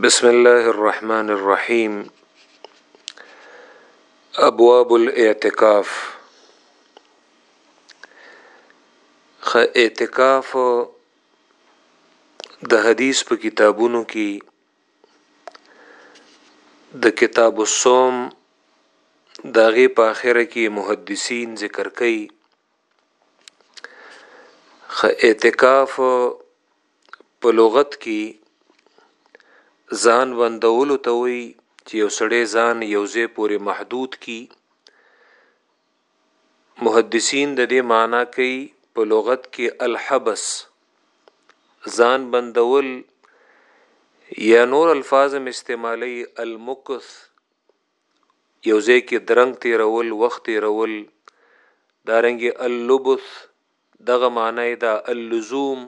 بسم الله الرحمن الرحیم ابواب الاعتکاف خ اعتکاف د حدیث په کتابونو کې د کتاب الصوم داغه په اخره کې محدثین ذکر کوي خ اعتکاف په لغت کې ځان بندولو ته وایي چې یو سړی ځان یو ځای پورې محدود کی محدثین د دې معنی کوي په لغت کې الحبس ځان بندول یا نور الفاظ هم استعمالي المکث یو ځای کې درنګ تیرول وخت تیرول دارنګ اللبث دغه معنی ده اللزوم،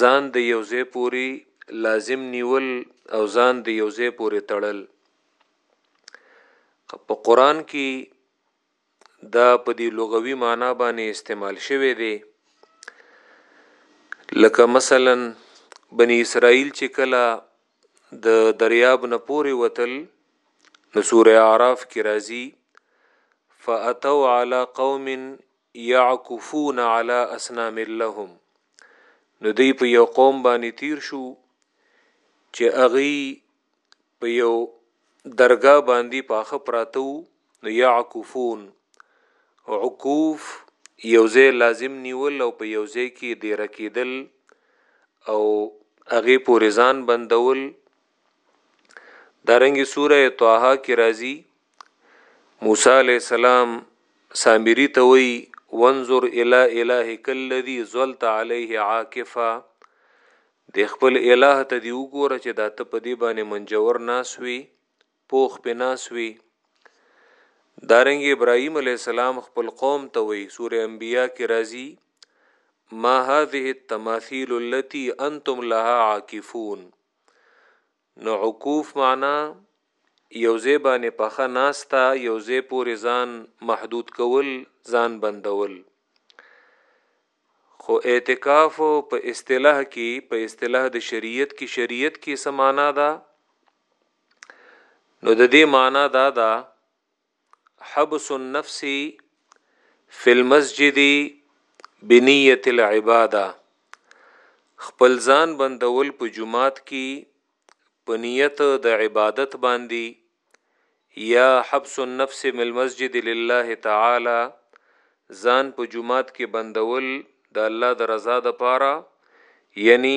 ځان د یو ځای پورې لازم نیول او ځان د یو ځای پورې تړل. په قران کې دا په دې لغوي معنی باندې استعمال شوی دی. لکه مثلا بنی اسرائیل چې کله د دریاب نه پورې وتل نو سوره اعراف کې راځي فاتو علی قوم يعکفون علی اصنام لهم نو دوی په يو قوم باندې تير شو چې هغوی په يو درګاه باندې پاخه پراته وو نو يعکفون عکوف یو ځای لازم نیول او په یو ځای کې دیره کېدل او هغې پورې ځان بندول دارنګ سوره طه کې راځي موسی علی السلام سامری ته وی وانظر الی الهک الذی ظلت علیه عاکفا د خپل الہ ته دی وګوره چې دا ته په دی باندې منجور ناسوي پوخ په ناسوي دارنګ ابراهیم علی السلام خپل قوم ته وی سوره انبیاء کې راځي ما هذه التماثيل التي انتم لها عاکفون نو عکوف معنی یو ځای باندې پخه ناسته یو ځای پورې ځان محدود کول ځان بندول خو اعتکاف په اصطلاح کې په اصطلاح د شریعت کې شریعت کې سمانا ده نو د دې معنا دا ده حبس النفس فی المسجد بنیة العبادة، خپل ځان بندول په جومات کی په نیت د عبادت باندی، یا حبس النفس من المسجد لله تعالی، ځان په جومات کی بندول د الله د رضا لپاره، یعنی.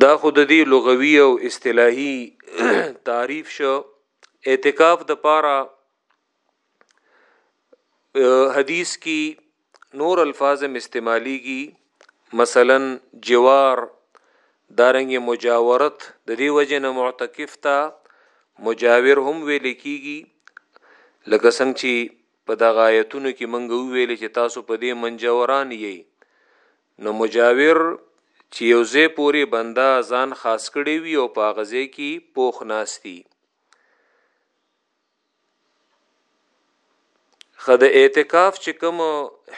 دا خو د دې لغوي او اصطلاحي تعریف شو اعتکاف د پاره حدیث کې نور الفاظ هم استعماليږي مثلا جوار دارنګ مجاورت د دې دی وجه نه معتکف ته مجاور هم ویل کیږي لکه څنګه چې په دغه آیتونو کې مونږ وویل چې تاسو په دې منجوران یی نو مجاور چې یو ځای پورې بنده ځان خاص کړي وي او په غزه کې پوخ ناشتي خد اعتکاف چې کوم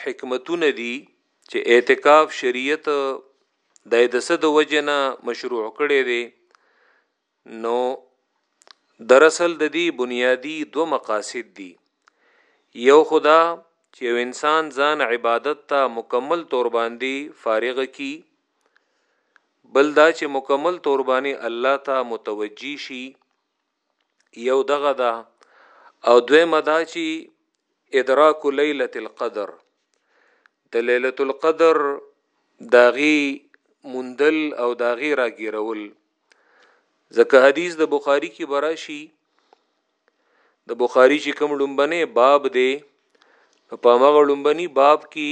حکمتونه دي چې اعتکاف شریعت د دسه د وجنه مشروع کړي دي نو در اصل د دې بنیادي دوه مقاصد دي یو خو دا چې یو انسان ځان عبادت ته مکمل طور باندې فارغ کی بل دا چې مکمل طور باندې الله ته متوجی شي یو دغه دا او دویمه دا چې ادراک لیلۃ القدر د لیلۃ القدر داغي مندل او داغي راګیرول ځکه حدیث د بخاری کې براشي د بخاری چې کوم لومبنه باب دی په هغه لومبني باب کې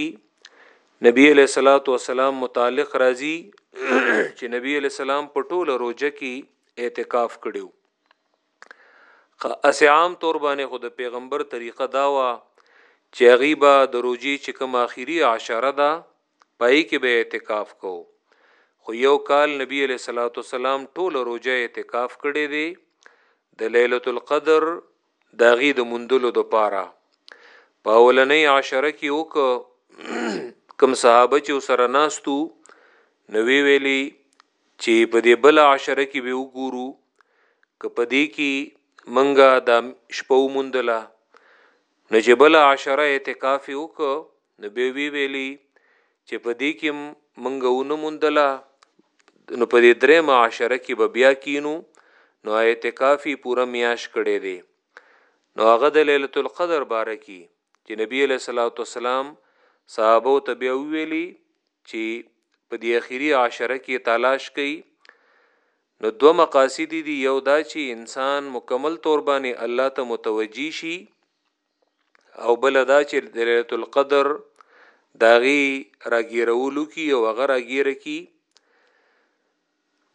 نبی علیہ الصلوۃ والسلام متعلق راځي چې نبی علیہ السلام په ټوله روزه کې اعتکاف کړیو اس عام طور باندې خود پیغمبر طریقه داوا چې غیبه د روزي چې کوم اخیری عشره ده پای کې به اعتکاف کو خو یو کال نبی علیہ الصلوۃ والسلام ټول روزه اعتکاف کړي دي د ليله القدر داغي د مندلو د پاره په اولنې عشره کې وک کم صحابه چې سره ناستو نو وی ویلی چې په دې بل عشره کې به وګورو ک په دې کې منګه د شپو مندله نو چې بل عشره اعتکاف وک نو به وی ویلی چې په دې کې منګه ونه موندله نو په دې درې معاشره کې به بیا کینو نو اعتکافي پوره میاش کړي دي نو هغه د ليله القدر باره کې چې نبی له صلوات والسلام صحابه ته بیا ویلي چې په دې اخیری عشره کې تلاش کړي نو دوه مقاصد دي یو دا چې انسان مکمل تور باندې الله ته متوجي شي او بل دا چې د ليله القدر داغي راګیرولو کی او هغه راګیر کی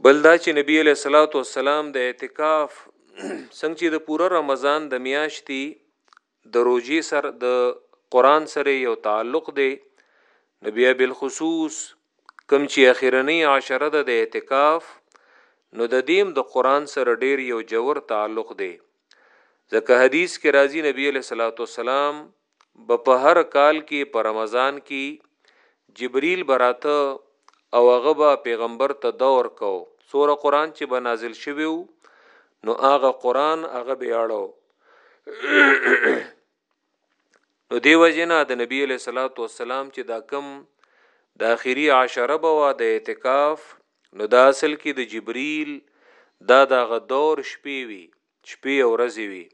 بل دا چې نبی علیہ الصلوۃ والسلام د اعتکاف څنګه چې د پوره رمضان د میاشتې د روزي سر د قران سره یو تعلق دی نبی بالخصوص کم چې اخیرنی عشره د اعتکاف نو د دیم د قران سره ډیر یو جوور تعلق دی ځکه حدیث کې راځي نبی علیه الصلاۃ والسلام به په هر کال کې په رمضان کې جبريل براته او هغه به پیغمبر ته دور کو سوره قران چې به نازل شوی نو هغه قران هغه به اړو نو دی وجنه د نبی علیہ الصلوۃ والسلام چې دا کم د اخیری عشره بوا د اعتکاف نو دا اصل کې د جبرئیل دا دغه دور شپې وی شپې او ورځې وی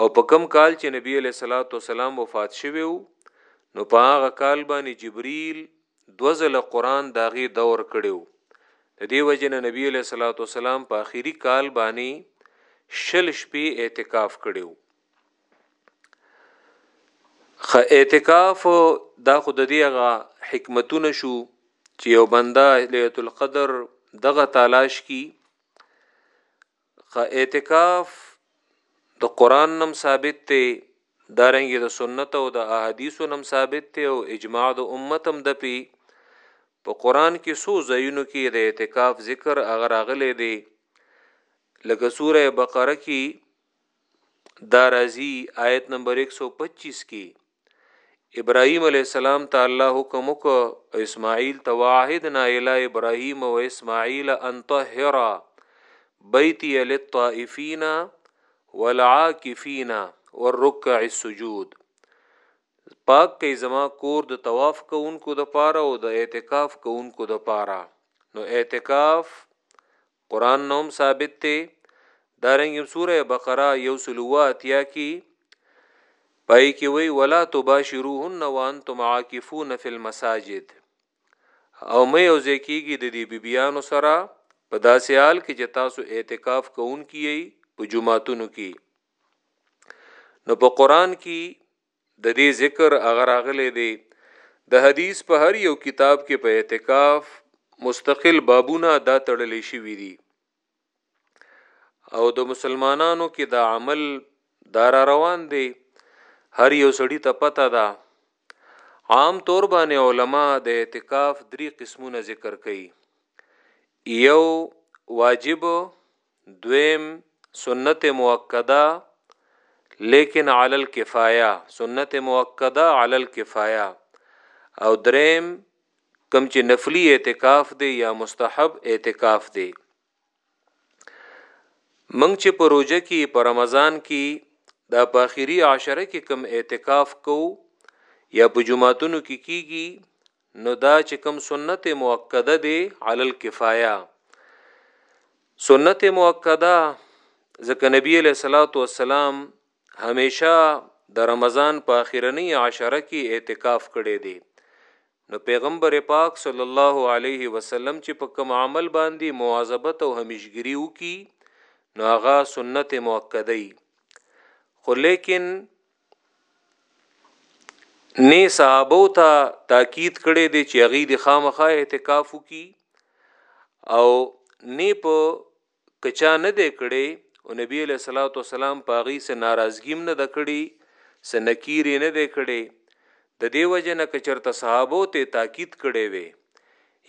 او په کم کال چې نبی علیہ الصلوۃ والسلام وفات شوی نو په هغه کال باندې جبرئیل دوزل قران داغي دور کړیو د دې وجنه نبی علیہ الصلوۃ والسلام په اخیری کال باندې شل شپې اعتکاف کړیو خ اعتکاف دا خود دی هغه حکمتونه شو چې یو بنده ليله القدر دغه تلاش کی خ اعتکاف د قران نم ثابت ته دارنګ د سنت او د احادیثو نم ثابت ته او اجماع د امتم د پی په قران کې سو زینو کې د اعتکاف ذکر اگر اغله دی لکه سوره بقره کې دا راځي آیت نمبر 125 کې ابراهيم عليه السلام ته الله حکم وکړ اسماعیل تواعدنا الى ابراهيم و اسماعيل ان طهر بيتي للطائفين والعاكفين والركع السجود پاک کې زما کور د طواف کوونکو د پاره او د اعتکاف کوونکو د پاره نو اعتکاف قرآن نه هم ثابت دی دارنګ سوره بقره یو سلو اتیا کی پای کی وی ولا تباشروهن وانتم عاکفون فی المساجد او مې یو ځکیږي د دې بیبيانو سره په داسې حال کې چې تاسو اعتکاف کوون کیي په جمعاتونو کې نو په قران کې د دې ذکر هغه راغلی دی د حدیث په هر یو کتاب کې په اعتکاف مستقل بابونه دا تړلې شوي دي او د مسلمانانو کې دا عمل دار روان دی هر یو سړی ته پته ده عام طور باندې علما د اعتکاف درې قسمونه ذکر کوي یو واجب دویم سنت مؤکده لیکن علی الکفایه سنت مؤکده علی الکفایه او دریم کم چې نفلی اعتکاف دی یا مستحب اعتکاف دی منګ چې په روزه کې په رمضان کې دا په اخیری عشره کې کم اعتکاف کو یا په جمعاتونو کې کیږي نو دا چې کوم سنت مؤکده دی علی الکفایه سنت مؤکده ځکه نبی علیہ الصلوۃ والسلام همیشه د رمضان په اخیرنی عشره کې اعتکاف کړی دی نو پیغمبر پاک صلی الله علیه وسلم چې په کوم عمل باندې مواظبت او همیشګری وکي نو هغه سنت مؤکده ای خو لیکن نه صحابه ته تاکید کړي دي چې هغه د خامخا اعتکاف کی او نه په کچا نه دی کړي او نبی له صلوات و سلام پاغي سه ناراضګیم نه د کړي سنکیر نه دی کړي د دې وجه نه کچرته صحابه ته تاکید کړي وي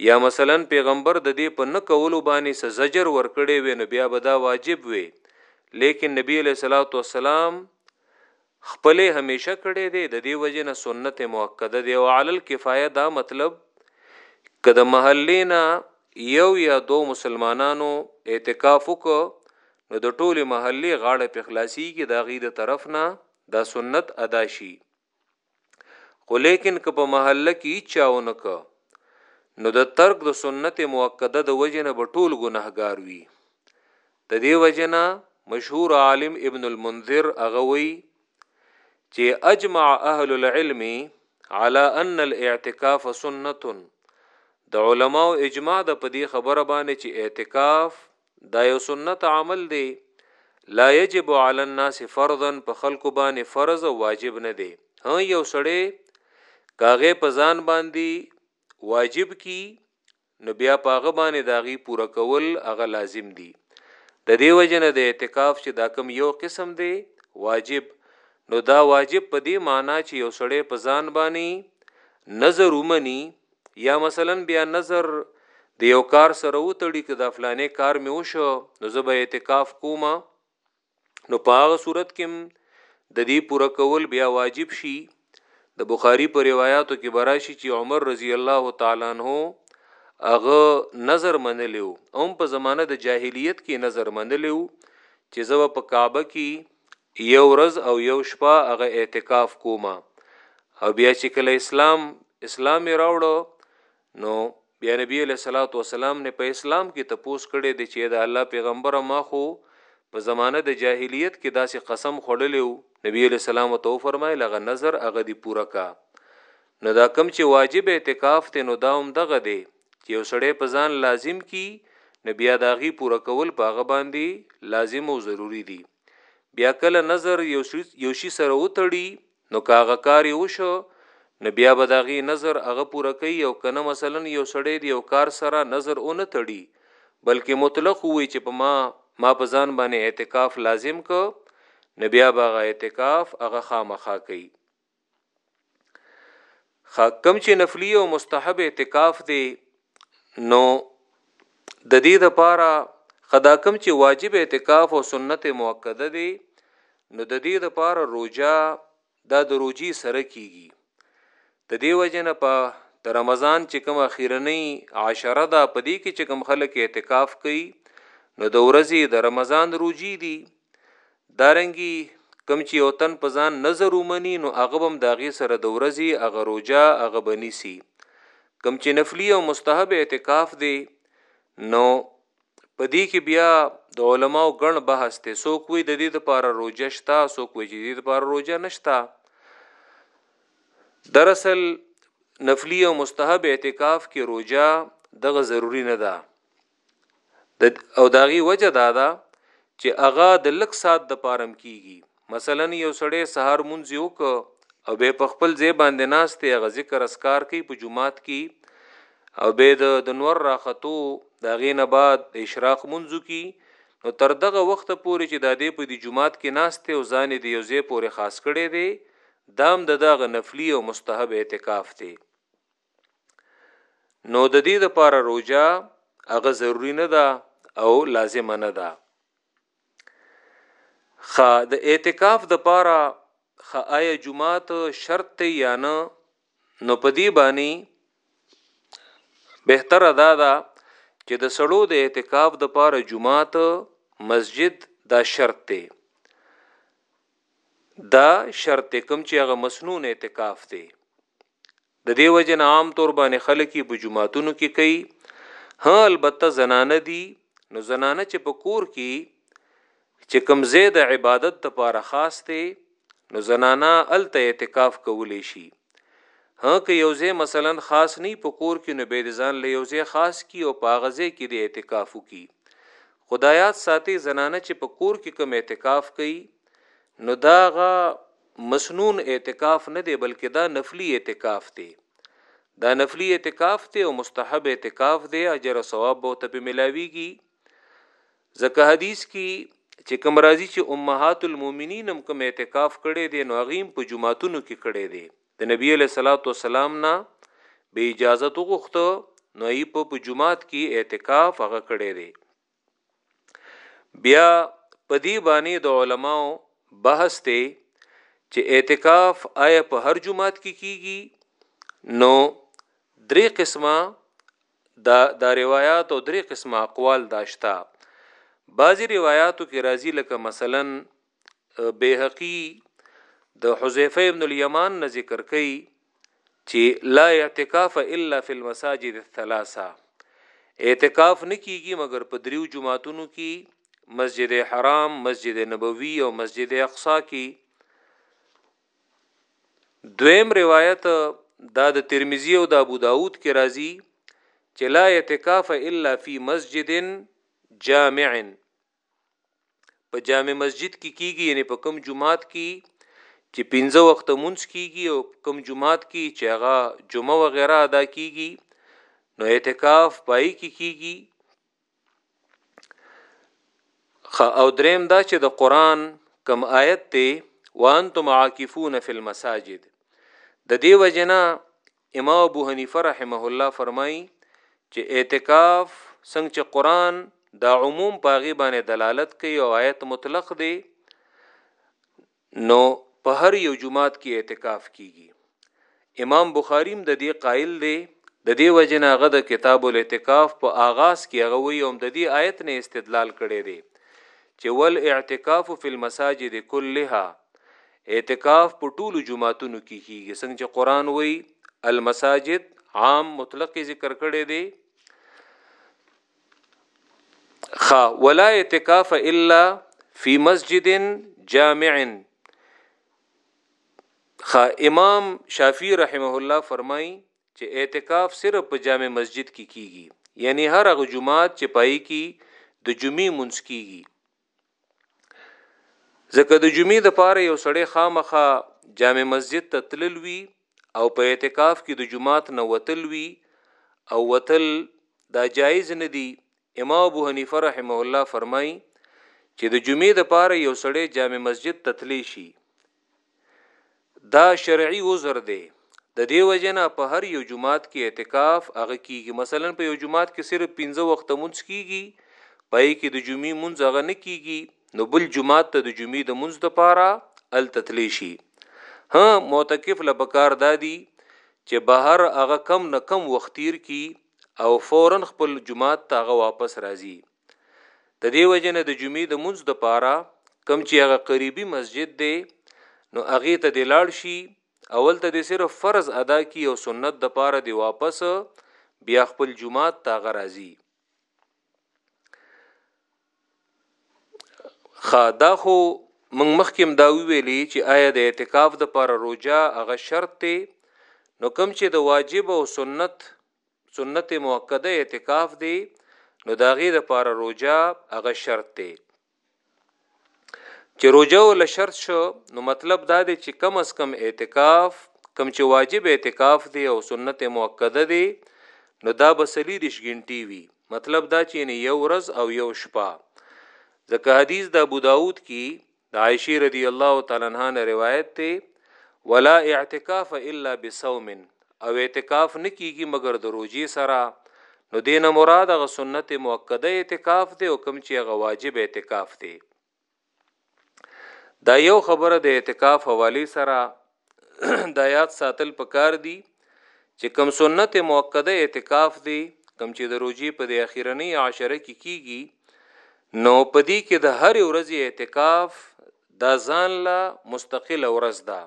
یا مثلا پیغمبر د دې په نه کولو باندې سزجر ور کړي وي نو بیا به دا واجب وي لیکن نبی له صلوات و سلام خپلې همیشه کړی دی د دې وجه نه سنت مؤکده دی او علی الکفایه دا مطلب که د محلې نه یو یا دو مسلمانانو اعتکاف وک نو د ټوله محلې غاړه په خلاصي کې دا غي د طرف نه دا سنت ادا شي خو لیکن که په محله کې هیچا ونک نو د ترک د سنت مؤکده د وجنه به ټول ګناهګار وي د دې وجنه مشهور عالم ابن المنذر اغوي چې اجمع اهل العلم على ان الاعتکاف سنت د علماو اجماع د پدی خبره باندې چې اعتکاف دا یو سنت عمل دی لا یجب علی الناس فرضا په خلکو باندې فرض او واجب نه دی ها یو سړی کاغه په ځان باندې واجب کی نو بیا پاغه باندې داغي پوره کول هغه لازم دی د دې وجنه د اعتکاف چې دا کم یو قسم دی واجب نو دا واجب په دې معنی چې یو سړی په ځان باندې نظر ومني یا مثلا بیا نظر د یو کار سره وتړي که دا فلانه کار مې وشو نو زه به اعتکاف کوم نو په هغه صورت کې د دې پوره کول بیا واجب شي د بخاری په روایتو کې براشي چې عمر رضی الله تعالی عنہ هغه نظر منلیو هم په زمانه د جاهلیت کې نظر منلیو چې زو په کعبه کې يو ورځ او يو شپه هغه اعتکاف کومه او بيا چي کله اسلام اسلام يې راوړو نو بيا نبي عليه صلوات و سلام نه په اسلام کې تپوس کړي دي چې د الله پیغمبر ما خو په زمانه د جاهلیت کې داسې قسم خړلې وو نبی علیہ السلام تو فرمایل هغه نظر هغه دی پوره کا نو دا کم چې واجب اعتکاف ته نو دا هم دغه دی چې یو سړی په ځان لازم کی نو بیا داغي پوره کول په هغه باندې لازم او ضروری دی بیا کله نظر یو شي سره وتړي نو کاغه کار یې وشو نو بیا به داغي نظر هغه پوره کوي او کنه مثلا یو سړی دی یو کار سره نظر او نه تړي بلکې مطلق وي چې په ما ما په ځان باندې اعتکاف لازم کو نو بیا به هغه اعتکاف هغه خامخا کوي کم چې نفلی او مستحب اعتکاف دی نو د دې د پاره خدا کم چې واجب اعتکاف او سنت مؤکده دی نو د دې د پاره روزه دا د روزي سره کیږي د دې وجنه په د رمضان چې کوم اخیرنۍ عشره ده په دې کې چې کوم خلک اعتکاف کوي نو د ورځې د رمضان روزي دي دارنګي کوم چې یو تن په ځان نظر ومني نو هغه بم داغه سره د ورځي هغه روجا هغه بنيسي کوم چې نفلی او مستحب اعتکاف دی نو په دې کې بیا د علماو ګڼ بحث ته سو کوی د دې لپاره روجا شتا سو کوی چې د دې لپاره روجا نشتا دراصل نفلی او مستحب اعتکاف کې روجا دغه ضروری نه ده او د هغې وجه دا ده چې هغه د لږ ساعت د پارم کیږي مثلا یو سړی سهار مونځ وکړ او به په خپل ځای باندې ناست دی هغه ذکر اسکار کوي په جمعات کې او به د د نور راختو دا غینه بعد د اشراق منځو کې نو تر دغه وخت پورې چې د دې په د جمعات کې ناست دی او ځان دی یو ځای پورې خاص کړي دی دام د دغه نفلی او مستحب اعتکاف دی نو د دې لپاره روجا هغه ضروری نه ده او لازمه نه ده خ د اعتکاف د پاره خ آیا جمعات شرط ته یا نه نو په دی باندې بهتر ادا ده چې د سړو د اعتکاف د پاره جمعات مسجد دا شرط ته دا شرط کوم چې هغه مسنون اعتکاف ته د دې وجې نه عام طور باندې خلک یې په جوماتونو کې کوي ها البته زنانه دي نو زنانه چې په کور کې چې کم زید عبادت د پاره خاص دی نو زنانا الته اعتکاف کولی شي ها که یو ځای مثلا خاص نه په کور کې نو به ځان له یو ځای خاص کی او په غزه کې د اعتکاف کی خدایات ساتي زنانه چې په کور کې کم اعتکاف کوي نو داغه مسنون اعتکاف نه دی بلکه دا نفلی اعتکاف دی دا نفلی اعتکاف دی او مستحب اعتکاف دی اجر او ثواب به ته په ملاویږي ځکه حدیث کې چې کوم راځي چې امهات المؤمنین هم کوم اعتکاف کړي دي نو غیم په جمعاتونو کې کړي دي د نبی له صلوات و سلام نه به اجازه وغوښته نو یې په جمعات کې اعتکاف هغه کړي دي بیا په دې باندې د علماو بحث دی چې اعتکاف آیا په هر جمعات کې کی کیږي نو درې قسمه دا دا روایت او درې قسمه اقوال داشتا بعضی روایتو کې راځي لکه مثلا بیهقی د حذیفه ابن الیمان نه ذکر کوي چې لا اعتکاف الا فی المساجد الثلاثه اعتکاف نکیږي مګر په دریو جمعاتونو کې مسجد حرام مسجد نبوي او مسجد اقصا کې دویم روایت دا د ترمذی او د ابو داود کې راځي چې لا اعتکاف الا فی مسجد جامع په جامع مسجد کې کیږي یعنی په کم جمعات کې چې پنځه وخت مونږ کیږي او کم جمعات کې چې هغه جمعه و غیره ادا کیږي نو اعتکاف پای کې کیږي خ او دریم دا چې د قران کم آیت ته وانتم عاکفون فی المساجد د دې وجنه امام ابو حنیفه رحمه الله فرمائی چه اعتکاف څنګه چه قرآن دا عموم پاغي باندې دلالت کوي او آیت مطلق دی نو په هر یو جماعت کې اعتکاف کیږي امام بخاریم د دې قائل دی د دې وجنه هغه د کتاب الاعتکاف په آغاز کې هغه وی هم د دې آیت نه استدلال کړي دی چې ول اعتکاف فی المساجد كلها اعتکاف په ټولو جمعاتونو کې کیږي څنګه چې قران وایي المساجد عام مطلق ذکر کړی دی خ ولا اعتکاف الا فی مسجد جامع خ امام شافعی رحمه الله فرمای چې اعتکاف صرف په جامع مسجد کې کی کیږي یعنی هر هغه جمعات چې پای کی د جمعې منځ کیږي ځکه د جمعې د پاره یو سړی خامخه جامع مسجد ته تلل وی او په اعتکاف کې د جمعات نه وتل وی او وتل دا جایز نه دی امام ابو حنیفه رحمه الله فرمای چې د جمعې د پاره یو سړی جامع مسجد ته تلی شي دا شرعي عذر دی د دې وجنه په هر یو جمعات کې اعتکاف هغه کیږي مثلا په یو جمعات کې صرف 15 وخت مونږ کیږي پای کې د جمعې مونږ هغه نه کیږي نو بل جمعات ته د جمعې د مونږ د پاره ال تتلی شي ها معتکف له بکار دادی چې بهر هغه کم نه کم وختیر کی او فورا خپل جمعات ته هغه واپس راځي د دې وجه نه د جمعې د منځ د پاره کم چې هغه قریبي مسجد دی نو هغه ته د لاړ شي اول ته د صرف فرض ادا کی او سنت د پاره دی واپس بیا خپل جمعات تا غرازي خدا خو من مخکیم دا ویلی چې آیا د اعتکاف د پر روجا هغه شرط ته نو کم چې د واجب او سنت سنت مؤکده اعتکاف دی نو د هغې دپاره روژه هغه شرط دی چې روژه ول شرط شو نو مطلب دا دی چې کم از کم اعتکاف کم چې واجب اعتکاف دی او سنت مؤکده دی نو دا به څلېرش ګنټې وي مطلب دا چې یو ورځ او یو شپه ځکه حدیث د ابو داود کې د عائشې رضی الله تعالی عنها نه روایت ته ولا اعتکاف الا بصوم او اعتکاف نکیږي مګر د روزي سره نو دینه مراد غ سنت مؤکده اعتکاف دی او کم چې غ واجب اعتکاف دی دا یو خبره د اعتکاف حوالی سره دا یاد ساتل پکار دي چې کم سنت موقده اعتکاف دی کم چې د روزي په د اخیرنی عشره کې کی کیږي نو پدی کې د هر ورځې اعتکاف دا ځان لا مستقله ورځ ده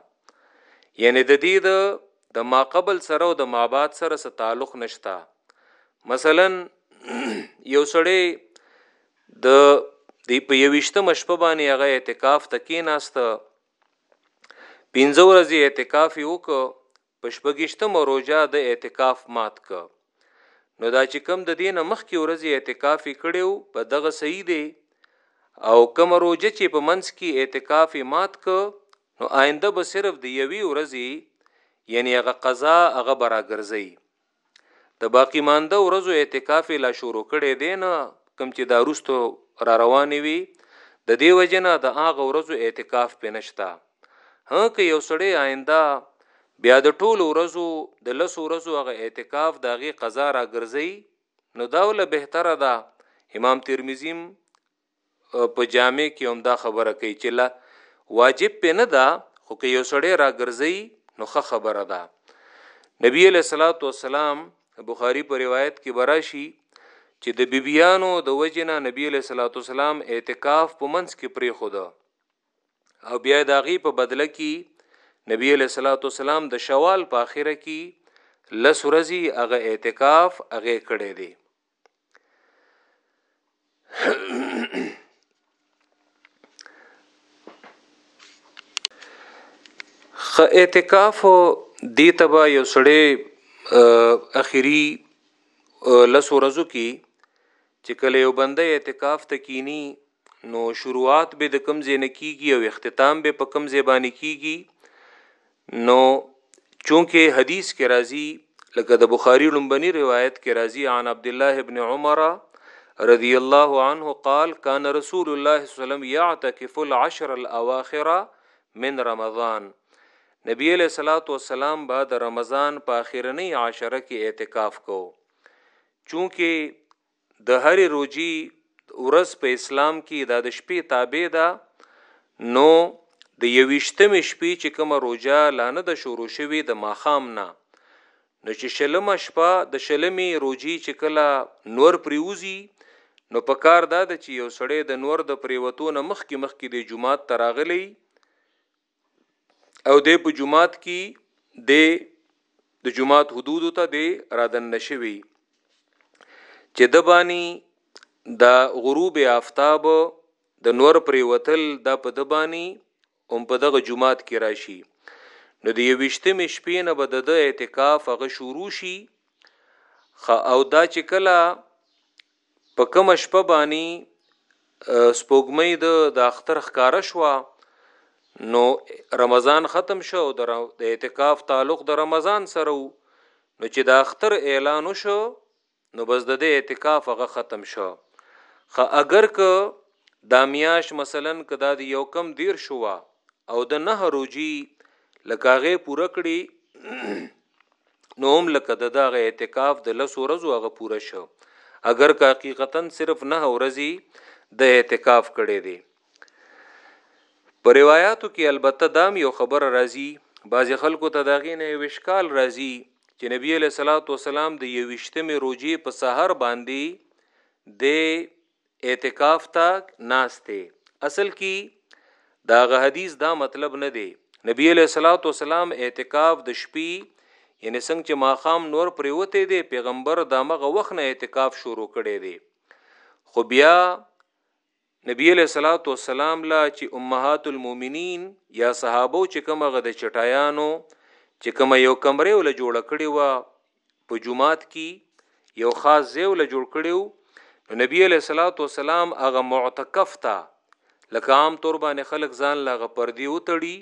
یعنی د دې د د ما قبل سره او د ما بعد سره څه تعلق نشتا مثلا یو سړی د د په یوشته مشپه باندې هغه اعتکاف تکې ناست پنځه ورځې اعتکاف یې وکړ په شپږشتمه روژه د اعتکاف مات ک نو دا چې کم د دینه مخکې ورځې اعتکاف یې کړیو په دغه صحیح دی او کوم روژه چې په منځ کې اعتکاف یې مات ک نو آینده به صرف د یوې ورځې یعنی هغه قضا هغه برا ګرځي د باقی مانده ورځو اعتکاف یې لا شروع کړی دی نه کوم چې دا روستو را روانې وي د دې وجه نه د هغه ورځو اعتکاف پې نشته ها که یو سړی آینده بیا د ټولو ورځو د لس ورځو هغه اعتکاف د هغې قضا را ګرځي نو دا وله بهتره ده امام ترمذیم په جامع کې هم دا خبره کوي چې لا واجب په نه ده خو که یو سړی راګرځي نو ښه خبره ده نبی علیہ الصلوۃ والسلام بخاری په روایت کې براشي چې د بیبیانو د وجنه نبی له صلوات والسلام اعتکاف په منځ کې پری خو ده او بیا د غي په بدله کې نبی له صلوات والسلام د شوال په اخره کې لس ورځې هغه اعتکاف هغه کړی دی خ اعتکاف دی تبا یو سړی اخیری لس ورځو کې چې کله یو بنده اعتکاف ته کینی نو شروعات به د کوم ځای نه کیږي او اختتام به په کوم ځای باندې کیږي نو چونکه حدیث کې راځي لکه د بخاری لومبني روایت کې راځي عن عبد الله ابن عمر رضی الله عنه قال كان رسول الله صلی الله علیه وسلم يعتكف العشر الاواخر من رمضان نبی علیہ الصلوۃ والسلام با د رمضان په اخیرنی عشره کې اعتکاف کو چونکه د هرې روژي ورځ په اسلام کي دا د شپې تابع ده نو د یوویشتمې شپې چې کومه روژه لا نه ده شروع شوې د ماښام نه نو چې شلمه شپه د شلمې روژي چې کله نور پریوزي نو په کار دا ده چې یو سړی د نور د پریوتو نه مخکې مخکې د جماعت ته راغلی او د په جمعات کې د د جمعات حدود ته د رادن نشوي چې د بانی د غروب آفتاب د نور پرې وتل د په د بانی هم په دغه جمعات کې راشي نو د یوشتم شپې نه به د اعتکاف هغه شروع شي خ او دا چې کله په کومه شپه باندي سپوږمۍ د د اختر ښکاره شوه نو رمضان ختم شو او د اعتکاف تعلق د رمضان سره وو نو چې د اختر اعلان وشو نو بس د دې اعتکاف هغه ختم شو خو اگر که دا میاش مثلا کدا د یو کم دیر شو او د نه روجي لکاغه پوره کړي نو هم لکه د دغه اعتکاف د لس ورځو هغه پوره شو اگر که حقیقتا صرف نه ورځي د اعتکاف کړي دي پر روایتو کې البته دام یو خبر راځي بعض خلکو ته داغې نه وشکال راځي چې نبی له صلوات و سلام د یوشتمه روزي په سحر باندې د اعتکاف ته ناست دی اصل کی دا غ حدیث دا مطلب نه دی نبی علیہ الصلوۃ والسلام اعتکاف د شپې یعنی څنګه چې ماخام نور پریوته دی پیغمبر دا مغه وخت نه اعتکاف شروع کړي دی خو بیا نبی علیہ الصلوۃ والسلام لا چې امهات المؤمنین یا صحابه چې کومه غ د چټایانو چې کومه یو کمره ول جوړ کړي و په جمعات کې یو خاص ځای ول جوړ کړی وو نو نبی علیہ الصلوۃ والسلام هغه معتکف ته لکه عام تور باندې خلک ځان لاغه پردي وتړي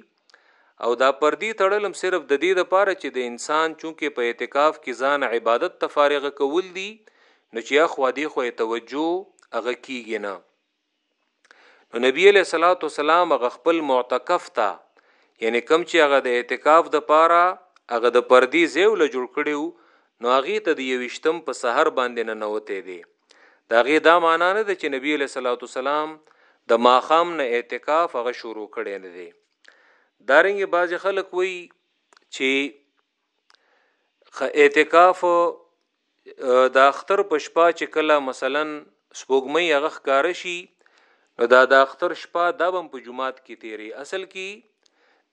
او دا پردي تړلم صرف د دې د پاره چې د انسان چونکه په اعتکاف کې ځان عبادت ته فارغ کول دي نو چې اخوا دی خو توجه هغه کیږي نه نو نبی علیہ الصلوۃ والسلام هغه خپل معتکف ته یعنی کم چې هغه د اعتکاف د پاره هغه د پردی زیو له جوړ کړیو نو هغه ته د یوشتم په سحر باندې نه نوته دی دا غي دا معنا نه ده چې نبی علیہ الصلوۃ والسلام د ماخام نه اعتکاف هغه شروع کړي نه دی دارنګ باز خلک وی چې اعتکاف د اختر په شپه چې کله مثلا سپوږمۍ هغه ښکار شي نو دا د اختر شپه د بم په جمعات کې تیری اصل کې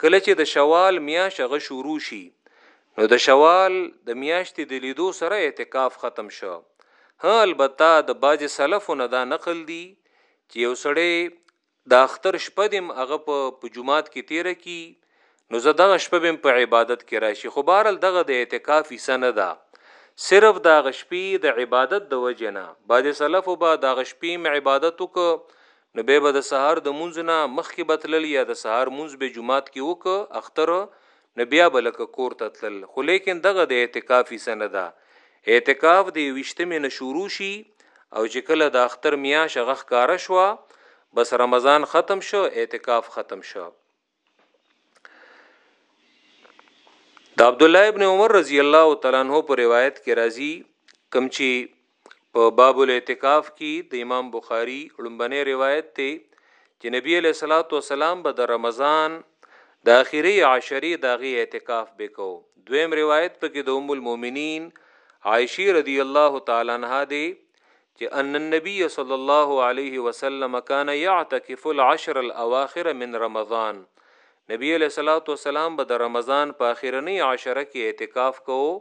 کله چې د شوال میاش هغه شروع شي نو د شوال د میاشتې د لیدو سره اعتکاف ختم شو ها البته د باج سلفونه دا نقل دي چې یو سړی د اختر شپه دې هم هغه په په جومات کې تېره کړي نو زه دغه شپه به هم په عبادت کې راشي خو بهرحال دغه د اعتکاف حصه نه ده صرف د هغه شپې د عبادت د وجې نه بعضې سلفو به د هغه شپې هم عبادت وکړ نو بیا به د سهار د مونځ نه مخکې به تلل یا د سهار مونځ به جومات کې وکړ اختر نو بیا به لکه کور ته تلل خو لیکن دغه د اعتکاف حصه نه ده اعتکاف د یوویشتمې نه شروع شي او چې کله د اختر میاشت هغه ښکاره شوه بس رمضان ختم شو اعتکاف ختم شو د عبد الله ابن عمر رضی الله تعالی عنہ په روایت کې راځي کم چې په باب الاعتکاف کی د امام بخاری ړومبنی روایت دی چې نبی علیه الصلاۃ والسلام به د رمضان د اخیری عشری داغي اعتکاف بکو دویم روایت پکې د ام المؤمنین عائشه رضی الله تعالی عنها دی چې ان النبي صلی الله علیه وسلم کان یعتکف العشر الاواخر من رمضان نبی علیه الصلاة والسلام به د رمضان په اخرنۍ عشره کې اعتکاف کوو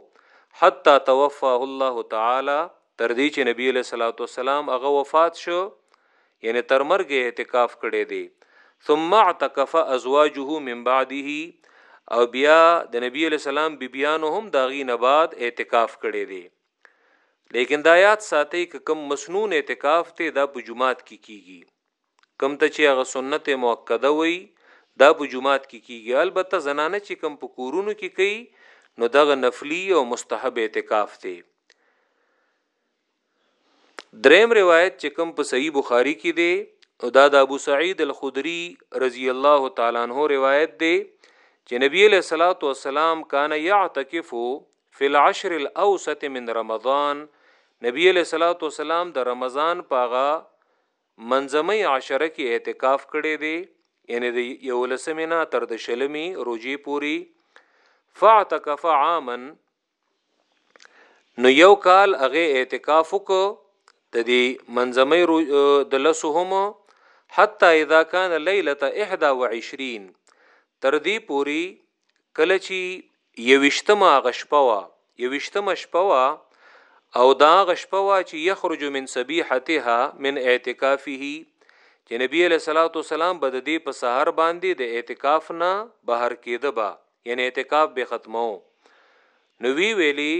حتی توفاه الله تعالی تر دې چې نبی علیه الصلاة والسلام هغه وفات شو یعنی تر مرګ اعتکاف کړی دی ثم اعتکف ازواجه من بعده او بیا د نبی علیہ السلام بیبیانو هم داغي نه بعد اعتکاف کړي دي لیکن دا یاد ساتي ک کم مسنون اعتکاف ته دا په جمعات کې کی کیږي کوم ته چې هغه سنت مؤکده وایي دا په جومات کې کیږي البته زنانه چې کوم په کورونو کې کوي نو دغه نفلی او مستحب اعتکاف دی دریم روایت چې کوم په صحیح بخاری کې دی او دا د ابو سعید الخدری رضی الله تعالی عنہ روایت دی چې نبی له صلوات و سلام کان یعتکف فی العشر الاوسط من رمضان نبی له صلوات و سلام د رمضان پاغه منځمۍ عشره کې اعتکاف کړی دی یعنې د یولسمې نه تر د شلمې روجې پوری فاعتکف عاما نو یو کال هغه اعتکاف وکړو د دې منځمې د لسو هم حتی اذا کان لیلته 21 تر دې پوری کله چي یوویشتمه هغه شپه وه، یوویشتمه شپه وه، او دا هغه شپه وه چي یخرج من صبیحتها من اعتکافه چي نبي علیه الصلوة والسلام به ددې په سحر باندي د اعتکاف نه بهر کېده به، یعنی اعتکاف به ختموو، نو وی ویلی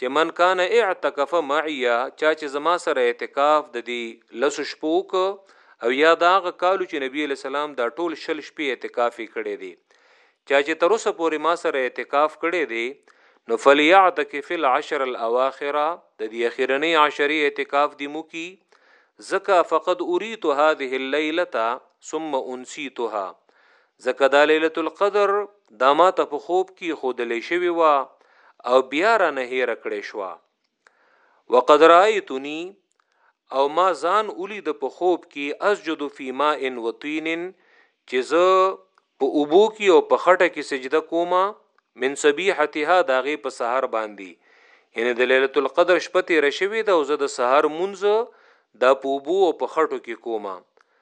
چې من کان اعتکف معی چا چې زما سره اعتکاف د دی لس شپو وک او یا دا غ کالو چې نبی علی سلام دا ټول شل شپې اعتکاف کړي دي چا چې تر اوسه پورې ما سره اعتکاف کړي دي نو فلیعتکف العشر الاواخره د دې اخیرنی عشری اعتکاف دی مو کی زکا فقد اریت هذه الليله ثم انسیتها ځکه دا لیلت القدر دا ما ته په خوب کې خودلې شوی و او بیا را نه هیر کړې شو وقد رايتني او ما ځان اولی د په خوب کې اسجد فی ماء و طین چې زه په اوبو کې او په خټه کې سجده کومه من صبیحتها داغه په سحر باندې یعنی د ليله القدر شپه تیر شوی دا او زه د سحر منځ د پوبو او په خټو کې کومه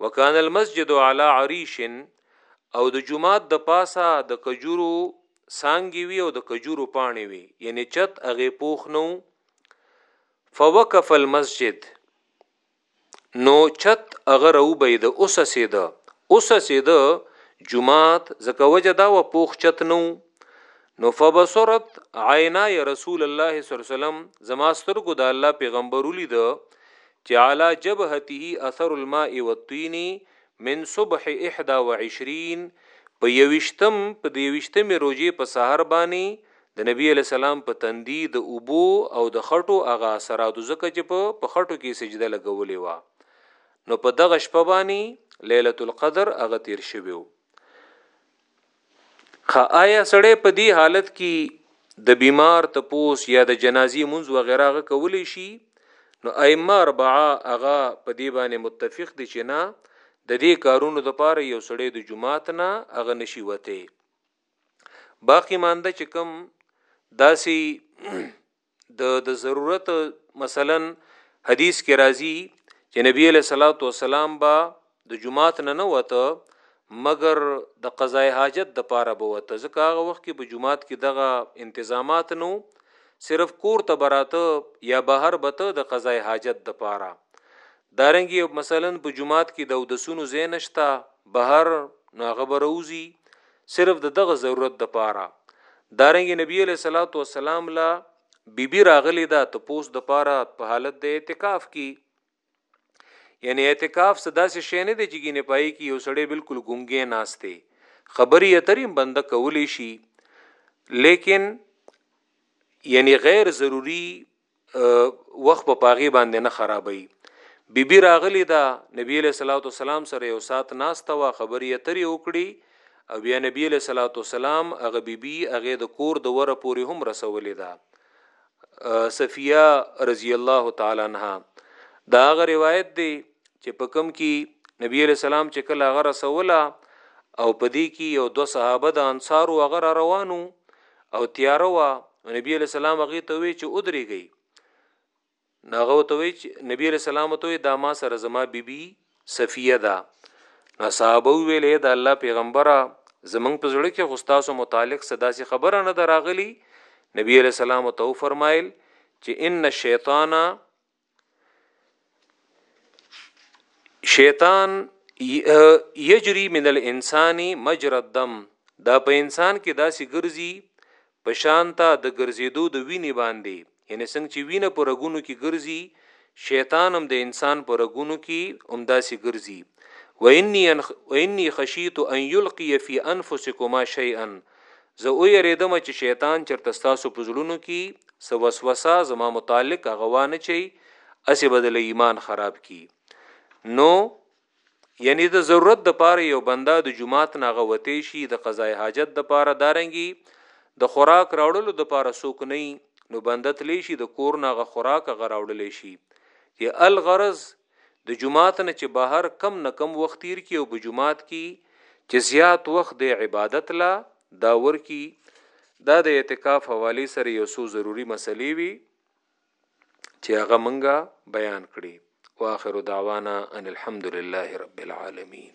وکان المسجد علی عریش او د جمعات د پاسه د کجورو سانګي وی او د کجورو پانی وی یعنی چت هغه پوخ نو فوقف المسجد نو چت هغه رو بيد اوس سید اوس سید جمعات زکه وجه دا و پوخ چت نو نو فبصرت عینا رسول الله صلی الله علیه وسلم زما سترګو د الله پیغمبر ولید چې علی جبهته اثر الماء والطین من صبح احدی و عشرین په یوویشتم په د یوویشتمې روژې په سحر باندې د نبی علیه السلام په تندي د اوبو او د خټو هغه اثراتو ځکه چې په په خټو کې یې سجده لګولې وه نو په دغه شپه باندې لیلة القدر هغه تیر شوی وو. خا آیا سړی په دې حالت کی د بیمار تپوس یا د جنازی منځ وغیره غه کولی شي نو ائمه اربعه هغه په دې باندې متفق دي چې نه د دې کارونو د پاره یو سړی د جمعات نه هغه نشي وته باقی مانده چې کم داسي د د ضرورت مثلا حدیث کې راځي چې نبی له صلوات و سلام با د جمعات نه نه وته مګر د قضاء حاجت د پاره به وته ځکه هغه وخت کې په جمعات کې دغه انتظامات نو صرف کور ته براته یا بهر بته د قضاء حاجت د پاره دارنګي مثلا په جمعات کې د اودسونو زینشتا بهر نو هغه بروزی صرف د دغه ضرورت د پاره دارنګ نبی علیہ الصلوۃ والسلام لا بی بی راغلی دا ته پوس د پاره په حالت د اعتکاف کی یعنی اعتکاف صدا سه شې نه دی چې ګینه پای کې یو سړی بالکل ګونګې ناشته خبرې اتریم بنده کولی شي لیکن یعنی غیر ضروری وخت به په هغې باندې نه خرابوي بی بی راغلی ده نبی علیه الصلاۃ والسلام سره یو سات ناسته وا خبرې اترې وکړي او بیا نبی علیه الصلاۃ والسلام هغه بی بی هغه د کور د وره پورې هم رسولې ده صفیه رضی الله تعالی عنها دا غ روایت دی چې په کم کې نبی علیہ السلام چې کله هغه رسوله او په دې کې یو دو صحابه د انصار او هغه روانو او تیار و نبی علیہ السلام هغه ته وی چې ودرېږي ناغه ته وی چې نبی علیہ السلام ته دا ما سره زما بیبي صفیه ده نو صحابه ویلې د الله پیغمبره زمنګ په زړه کې غستاسو متعلق صدا سي خبره نه دراغلی نبی علیہ السلام ته فرمایل چې ان الشیطان شیطان یجری من الانسان مجرى الدم دا په انسان کې داسې ګرځي په شانته د ګرځېدو د وینې باندې یعنی څنګه چې وینه پر رګونو کې ګرځي شیطان هم د انسان پر رګونو کې هم داسې ګرځي واني واني خشيت ان يلقي في انفسكما شيئا زه ویریدم چې شیطان چرته ستاسو په زړونو کی څه وسوسه زما متعلق هغه وانه چي اسی بدل ایمان خراب کی نو یعنی د ضرورت د پاره یو بنده د جمعات نه غوتی شي د قضای حاجت د پاره دارنګي د خوراک راوړلو د پاره سوک نه نو بنده تلی شي د کور نه غ خوراک غ راوړل شي چې الغرض د جومات نه چې بهر کم نه کم وخت تیر کی او په جومات کی چې زیات وخت د عبادت لا دا ورکی دا د اعتکاف حوالی سره یو څو ضروری مسلې وی چې هغه منګه بیان کړي واخر دعوانا ان الحمدلله رب العالمین